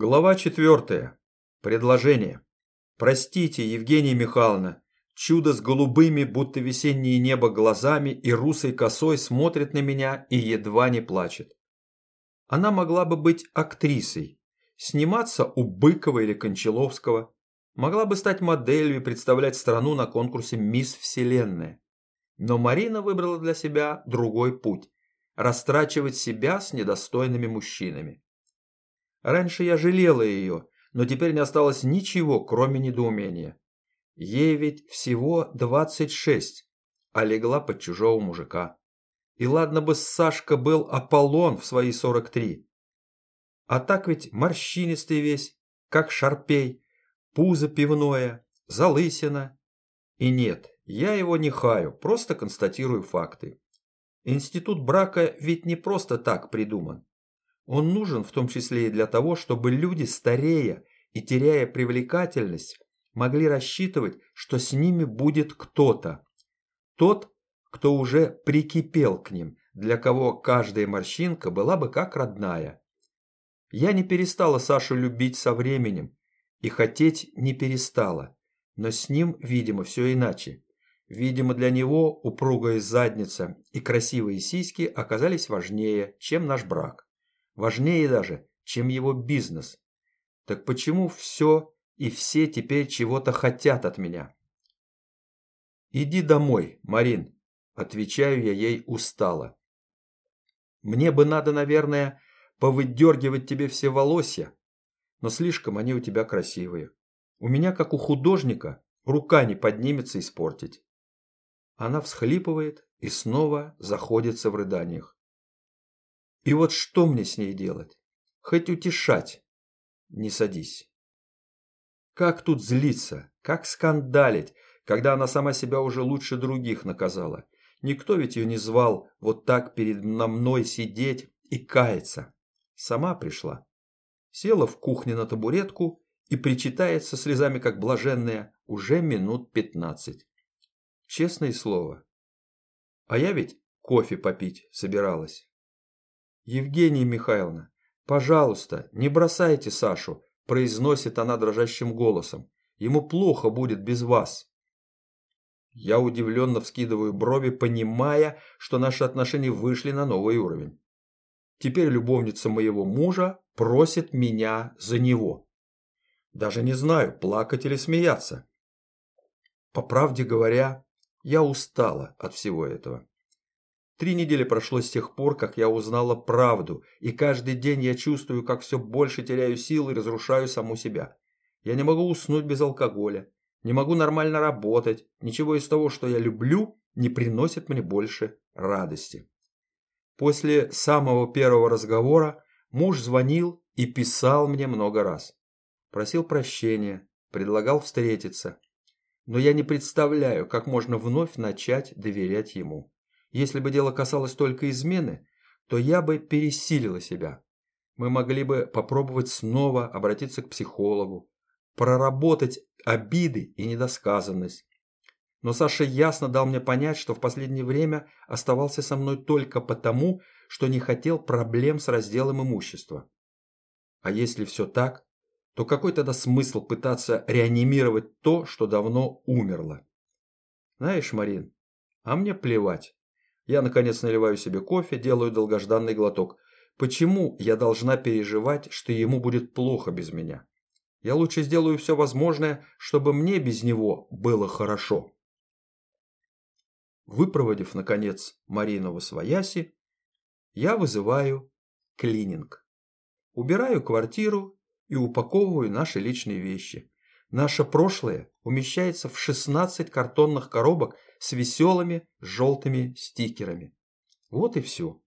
Глава четвертая. Предложение. Простите, Евгения Михайловна, чудо с голубыми, будто весеннее небо глазами и русой косой смотрит на меня и едва не плачет. Она могла бы быть актрисой, сниматься у Быкова или Кончаловского, могла бы стать моделью и представлять страну на конкурсе «Мисс Вселенная». Но Марина выбрала для себя другой путь – растрачивать себя с недостойными мужчинами. Раньше я жалела ее, но теперь не осталось ничего, кроме недоумения. Ей ведь всего 26, а легла под чужого мужика. И ладно бы Сашка был Аполлон в свои 43. А так ведь морщинистый весь, как шарпей, пузо пивное, залысина. И нет, я его не хаю, просто констатирую факты. Институт брака ведь не просто так придуман. Он нужен в том числе и для того, чтобы люди, старея и теряя привлекательность, могли рассчитывать, что с ними будет кто-то. Тот, кто уже прикипел к ним, для кого каждая морщинка была бы как родная. Я не перестала Сашу любить со временем и хотеть не перестала, но с ним, видимо, все иначе. Видимо, для него упругая задница и красивые сиськи оказались важнее, чем наш брак. Важнее даже, чем его бизнес. Так почему все и все теперь чего-то хотят от меня? «Иди домой, Марин», – отвечаю я ей устало. «Мне бы надо, наверное, повыдергивать тебе все волосья, но слишком они у тебя красивые. У меня, как у художника, рука не поднимется испортить». Она всхлипывает и снова заходится в рыданиях. И вот что мне с ней делать? Хоть утешать. Не садись. Как тут злиться? Как скандалить, когда она сама себя уже лучше других наказала? Никто ведь ее не звал вот так перед мной сидеть и каяться. Сама пришла. Села в кухне на табуретку и причитает со слезами, как блаженная, уже минут пятнадцать. Честное слово. А я ведь кофе попить собиралась. «Евгения Михайловна, пожалуйста, не бросайте Сашу», произносит она дрожащим голосом. «Ему плохо будет без вас». Я удивленно вскидываю брови, понимая, что наши отношения вышли на новый уровень. Теперь любовница моего мужа просит меня за него. Даже не знаю, плакать или смеяться. По правде говоря, я устала от всего этого. Три недели прошло с тех пор, как я узнала правду, и каждый день я чувствую, как все больше теряю силы и разрушаю саму себя. Я не могу уснуть без алкоголя, не могу нормально работать, ничего из того, что я люблю, не приносит мне больше радости. После самого первого разговора муж звонил и писал мне много раз. Просил прощения, предлагал встретиться. Но я не представляю, как можно вновь начать доверять ему. Если бы дело касалось только измены, то я бы пересилила себя. Мы могли бы попробовать снова обратиться к психологу, проработать обиды и недосказанность. Но Саша ясно дал мне понять, что в последнее время оставался со мной только потому, что не хотел проблем с разделом имущества. А если все так, то какой тогда смысл пытаться реанимировать то, что давно умерло? Знаешь, Марин, а мне плевать. Я, наконец, наливаю себе кофе, делаю долгожданный глоток. Почему я должна переживать, что ему будет плохо без меня? Я лучше сделаю все возможное, чтобы мне без него было хорошо. Выпроводив, наконец, Марину во свояси, я вызываю клининг. Убираю квартиру и упаковываю наши личные вещи. Наше прошлое умещается в 16 картонных коробок с веселыми желтыми стикерами. Вот и все.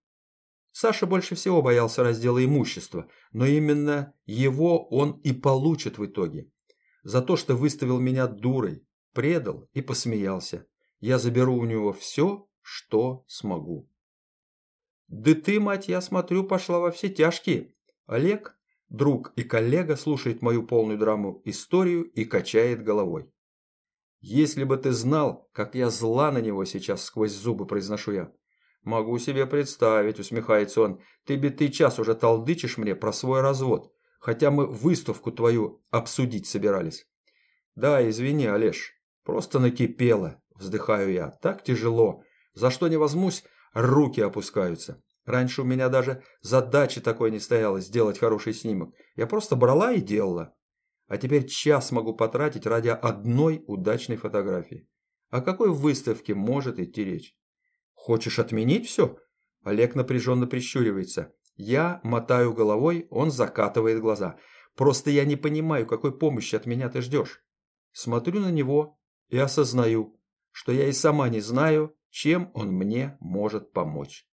Саша больше всего боялся раздела имущества, но именно его он и получит в итоге. За то, что выставил меня дурой, предал и посмеялся. Я заберу у него все, что смогу. Да ты, мать, я смотрю, пошла во все тяжкие. Олег Друг и коллега слушает мою полную драму историю и качает головой. «Если бы ты знал, как я зла на него сейчас сквозь зубы произношу я». «Могу себе представить», усмехается он. «Ты битый час уже толдычишь мне про свой развод. хотя мы выставку твою обсудить собирались. Да, извини, Олеж, просто накипело, вздыхаю я. Так тяжело. За что не возьмусь, руки опускаются. Раньше у меня даже задачи такой не стояло сделать хороший снимок. Я просто брала и делала. А теперь час могу потратить ради одной удачной фотографии. О какой выставке может идти речь? Хочешь отменить все? Олег напряженно прищуривается. Я мотаю головой, он закатывает глаза. Просто я не понимаю, какой помощи от меня ты ждешь. Смотрю на него и осознаю, что я и сама не знаю, чем он мне может помочь.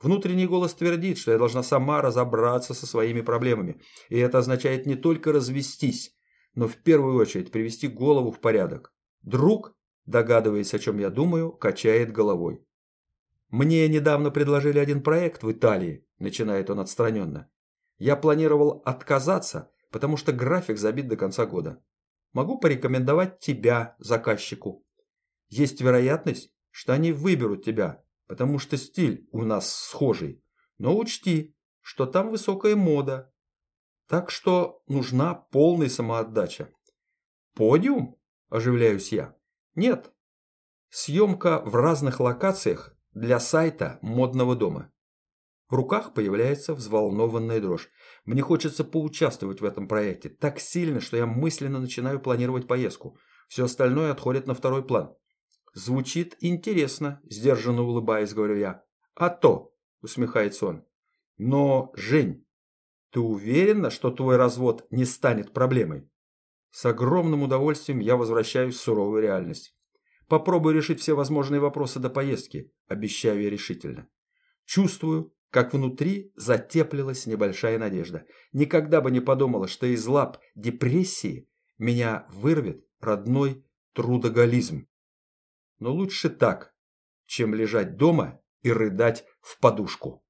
Внутренний голос твердит, что я должна сама разобраться со своими проблемами. И это означает не только развестись, но в первую очередь привести голову в порядок. Друг, догадываясь, о чем я думаю, качает головой. «Мне недавно предложили один проект в Италии», – начинает он отстраненно. «Я планировал отказаться, потому что график забит до конца года. Могу порекомендовать тебя заказчику. Есть вероятность, что они выберут тебя, потому что стиль у нас схожий. Но учти, что там высокая мода. Так что нужна полная самоотдача. Подиум? Оживляюсь я. Нет. Съемка в разных локациях для сайта модного дома. В руках появляется взволнованная дрожь. Мне хочется поучаствовать в этом проекте так сильно, что я мысленно начинаю планировать поездку. Все остальное отходит на второй план. Звучит интересно, сдержанно улыбаясь, говорю я. А то, усмехается он. Но, Жень, ты уверена, что твой развод не станет проблемой? С огромным удовольствием я возвращаюсь в суровую реальность. Попробую решить все возможные вопросы до поездки, обещаю я решительно. Чувствую, как внутри затеплилась небольшая надежда. Никогда бы не подумала, что из лап депрессии меня вырвет родной трудоголизм. Но лучше так, чем лежать дома и рыдать в подушку.